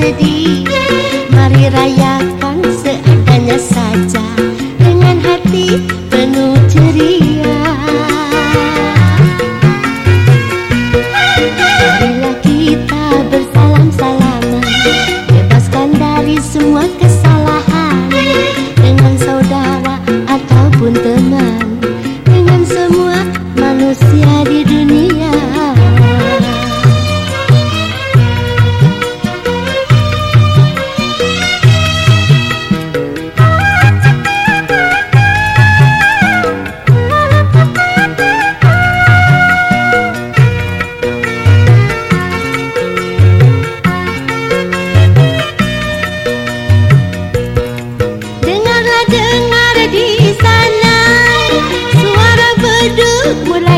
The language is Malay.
sedih. Mari rayakan Would